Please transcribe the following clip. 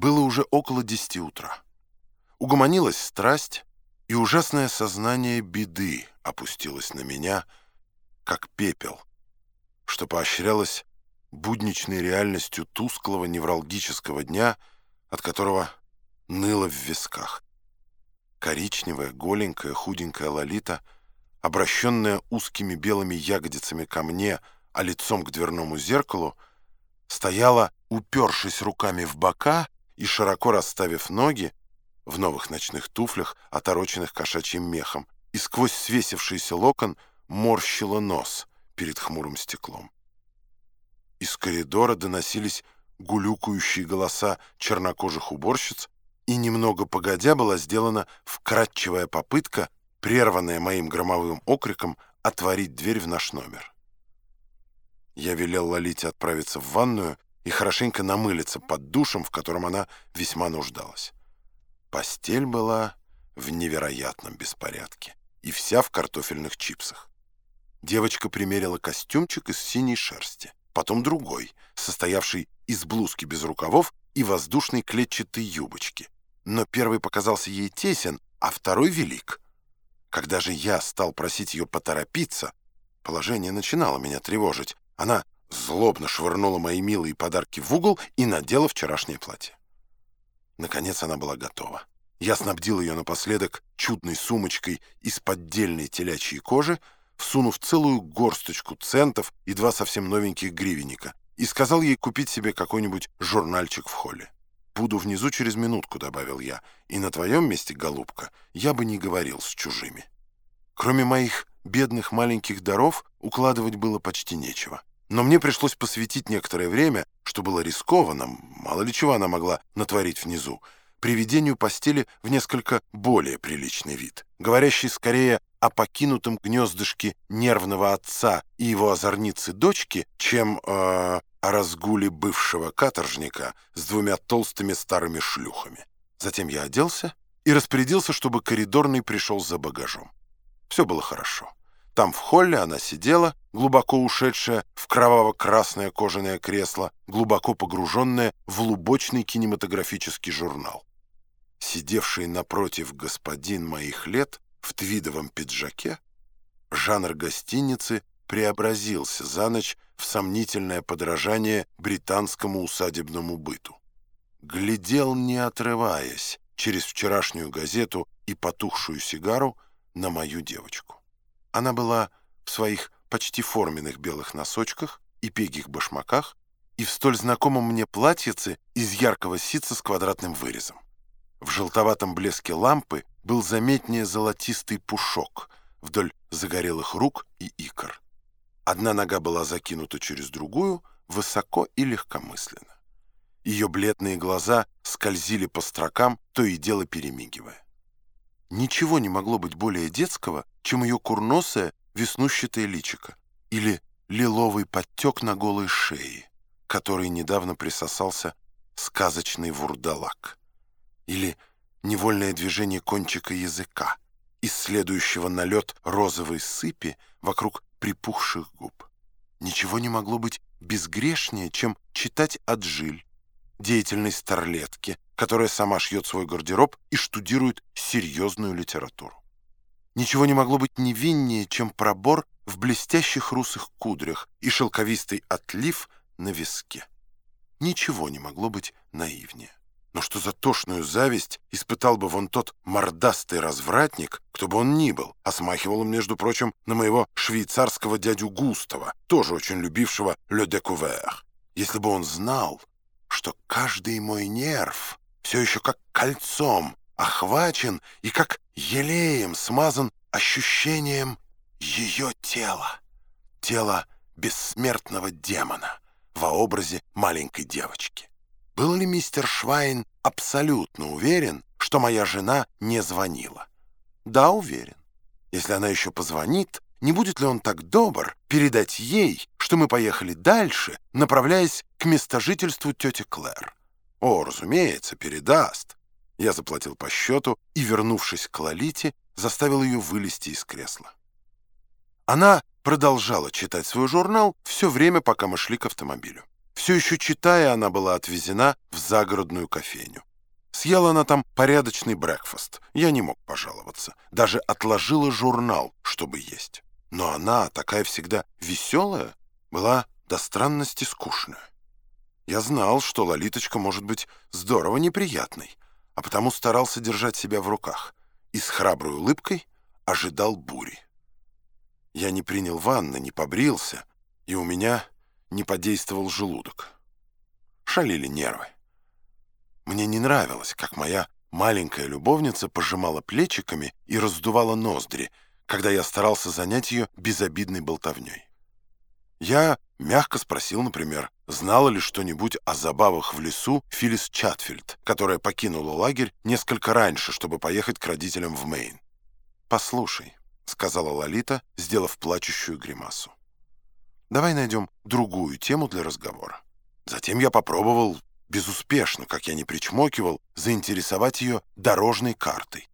Было уже около десяти утра. Угомонилась страсть, и ужасное сознание беды опустилось на меня, как пепел, что поощрялось будничной реальностью тусклого невралгического дня, от которого ныло в висках. Коричневая, голенькая, худенькая Лолита, обращенная узкими белыми ягодицами ко мне, а лицом к дверному зеркалу, стояла, упершись руками в бока и широко расставив ноги, в новых ночных туфлях, отороченных кошачьим мехом, и сквозь свесившийся локон морщила нос перед хмурым стеклом. Из коридора доносились гулюкающие голоса чернокожих уборщиц, и немного погодя была сделана вкратчивая попытка, прерванная моим громовым окриком, отворить дверь в наш номер. Я велел Лолите отправиться в ванную и хорошенько намылиться под душем, в котором она весьма нуждалась. Постель была в невероятном беспорядке и вся в картофельных чипсах. Девочка примерила костюмчик из синей шерсти, потом другой, состоявший из блузки без рукавов и воздушной клетчатой юбочки. Но первый показался ей тесен, а второй велик. Когда же я стал просить ее поторопиться, положение начинало меня тревожить. Она злобно швырнула мои милые подарки в угол и надела вчерашнее платье. Наконец она была готова. Я снабдил ее напоследок чудной сумочкой из поддельной телячьей кожи, всунув целую горсточку центов и два совсем новеньких гривенника, и сказал ей купить себе какой-нибудь журнальчик в холле. «Буду внизу через минутку», — добавил я, «и на твоем месте, голубка, я бы не говорил с чужими». Кроме моих бедных маленьких даров укладывать было почти нечего. Но мне пришлось посвятить некоторое время, что было рискованно, мало ли чего она могла натворить внизу, приведению постели в несколько более приличный вид, говорящий скорее о покинутом гнездышке нервного отца и его озорницы дочки, чем э, о разгуле бывшего каторжника с двумя толстыми старыми шлюхами. Затем я оделся и распорядился, чтобы коридорный пришел за багажом. Все было хорошо. Там в холле она сидела, глубоко ушедшая в кроваво-красное кожаное кресло, глубоко погруженная в лубочный кинематографический журнал. Сидевший напротив господин моих лет в твидовом пиджаке, жанр гостиницы преобразился за ночь в сомнительное подражание британскому усадебному быту. Глядел, не отрываясь, через вчерашнюю газету и потухшую сигару на мою девочку. Она была в своих почти форменных белых носочках и пегих башмаках и в столь знакомом мне платьице из яркого ситца с квадратным вырезом. В желтоватом блеске лампы был заметнее золотистый пушок вдоль загорелых рук и икр. Одна нога была закинута через другую, высоко и легкомысленно. Ее бледные глаза скользили по строкам, то и дело перемигивая. Ничего не могло быть более детского, чем ее курносое веснущатое личико или лиловый подтек на голой шее, который недавно присосался сказочный вурдалак, или невольное движение кончика языка, исследующего налет розовой сыпи вокруг припухших губ. Ничего не могло быть безгрешнее, чем читать Аджиль, деятельной старлетки, которая сама шьет свой гардероб и штудирует серьезную литературу. Ничего не могло быть невиннее, чем пробор в блестящих русых кудрях и шелковистый отлив на виске. Ничего не могло быть наивнее. Но что за тошную зависть испытал бы вон тот мордастый развратник, кто бы он ни был, а смахивал между прочим, на моего швейцарского дядю Густава, тоже очень любившего «Le Découvert». Если бы он знал, что каждый мой нерв все еще как кольцом охвачен и как елеем смазан ощущением ее тела, тела бессмертного демона во образе маленькой девочки. Был ли мистер Швайн абсолютно уверен, что моя жена не звонила? Да, уверен. Если она еще позвонит, не будет ли он так добр передать ей, что мы поехали дальше, направляясь к местожительству тети Клэр? О, разумеется, передаст. Я заплатил по счету и, вернувшись к Лолите, заставил ее вылезти из кресла. Она продолжала читать свой журнал все время, пока мы шли к автомобилю. Все еще читая, она была отвезена в загородную кофейню. Съела она там порядочный брекфаст. Я не мог пожаловаться. Даже отложила журнал, чтобы есть. Но она, такая всегда веселая, была до странности скучная. Я знал, что Лолиточка может быть здорово неприятной, а потому старался держать себя в руках и с храброй улыбкой ожидал бури. Я не принял ванны, не побрился, и у меня не подействовал желудок. Шалили нервы. Мне не нравилось, как моя маленькая любовница пожимала плечиками и раздувала ноздри, когда я старался занять ее безобидной болтовней. Я мягко спросил, например, знала ли что-нибудь о забавах в лесу Филлис Чатфильд, которая покинула лагерь несколько раньше, чтобы поехать к родителям в Мэйн. «Послушай», — сказала Лолита, сделав плачущую гримасу. «Давай найдем другую тему для разговора». Затем я попробовал безуспешно, как я не причмокивал, заинтересовать ее дорожной картой.